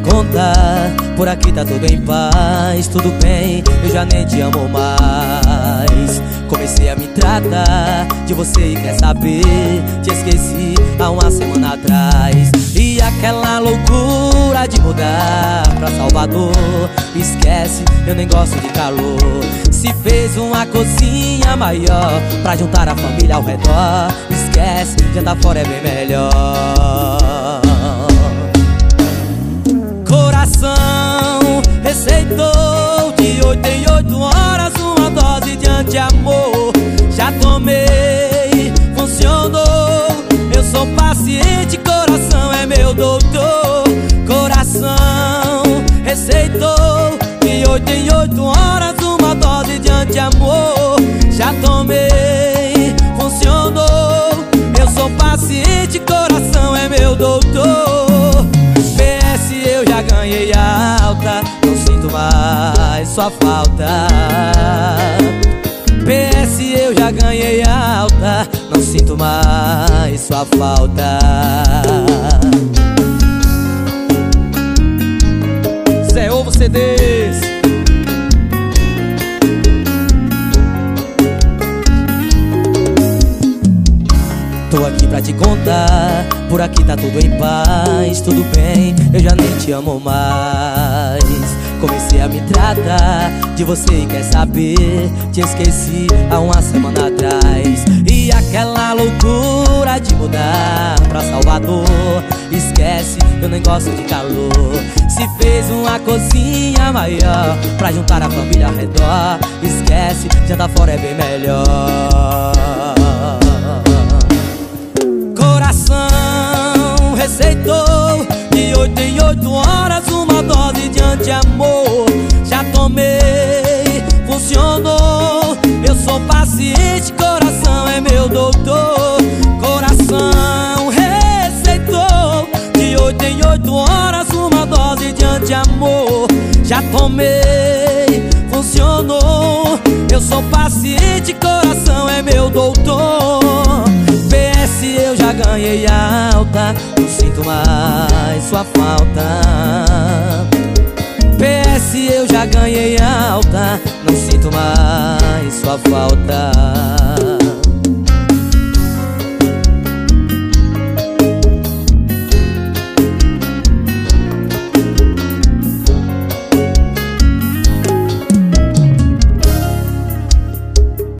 contar. Por aqui tá tudo em paz, tudo bem Eu já nem te amo mais. Comecei a me tratar de você e quer saber? Te esqueci há uma semana atrás. E aquela loucura de mudar pra Salvador. Esquece, eu nem gosto de calor. Se fez uma cozinha maior Pra juntar a família ao redor. Esquece, jantar fora é bem melhor Oito em oito horas uma dose de anti-amor. Já tomei, funcionou. Eu sou paciente, coração é meu doutor. Coração receitou de oito em oito horas uma dose de anti-amor. Já tomei, funcionou. Eu sou paciente, coração é meu doutor. PS eu já ganhei mais sua falta. PS eu já ganhei alta Não sinto mais sua falta. Zé Ovo CDs Tô aqui pra te contar Por aqui tá tudo em paz Tudo bem, eu já nem te amo mais Comecei a me tratar de você e quer saber? Te esqueci há uma semana atrás. E aquela loucura de mudar pra Salvador. Esquece, eu nem gosto de calor. Se fez uma cozinha maior Pra juntar a família ao redor. Esquece, jantar fora é bem melhor. Coração receitou De oito em oito horas dose de anti-amor. Já tomei, funcionou. Eu sou paciente, coração é meu doutor. Coração receitou. De oito em oito horas uma dose de anti-amor. Já tomei, funcionou. Eu sou paciente, coração é meu doutor. PS eu já ganhei alta. Não sinto mais sua falta PS eu já ganhei alta Não sinto mais sua falta